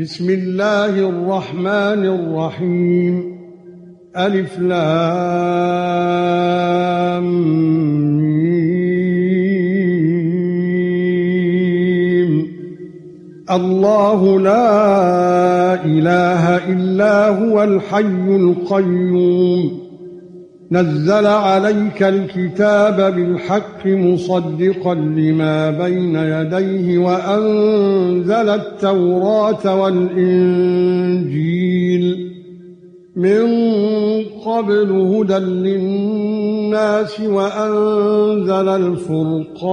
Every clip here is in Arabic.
بسم الله الرحمن الرحيم. ألف لام ميم. الله لا إله إلا هو الحي القيوم. نزل عليك الكتاب بالحق مصدقا لما بين يديه وأنزل التوراة والإنجيل. من قبل هدى للناس وأنزل الفرقان.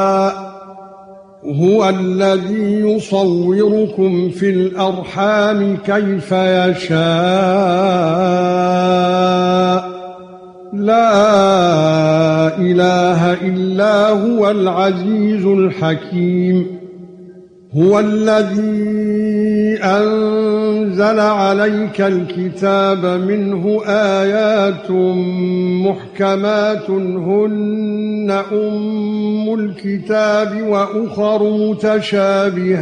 هو الذي يصوركم في الأرحام كيف يشاء. لا إله إلا هو العزيز الحكيم. هو الذي أنزل عليك الكتاب منه آيات محكمات هن أم الكتاب وأخر متشابهات.